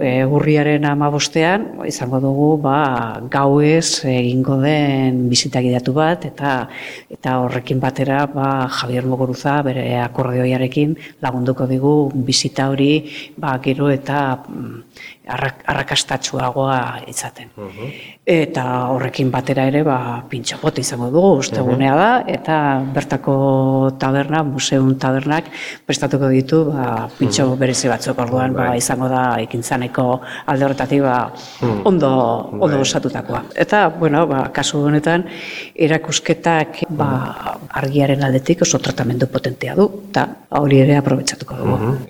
E, urriaren amabostean, izango dugu, ba, gauez egingo den bisitagidatu bat, eta eta horrekin batera, ba, Javier Mogoruza, bere akordioiarekin, lagunduko digu bisita hori, ba, gero eta mm, arrakastatsuagoa izaten. Eta horrekin batera ere, ba, pintxapot izango dugu, ustegunea da, eta bertako taberna, museun tabernak, prestatuko ditu, ba, pintxo berezi batzuk. Orduan, ba, izango da, ikintzaneko alde horretatik, ba, ondo, ondo osatutakoa. Eta, bueno, ba, kasu honetan, erakusketak, ba, argiaren aldetik oso tratamendu potentea du, eta hori ere aprobetsatuko dugu.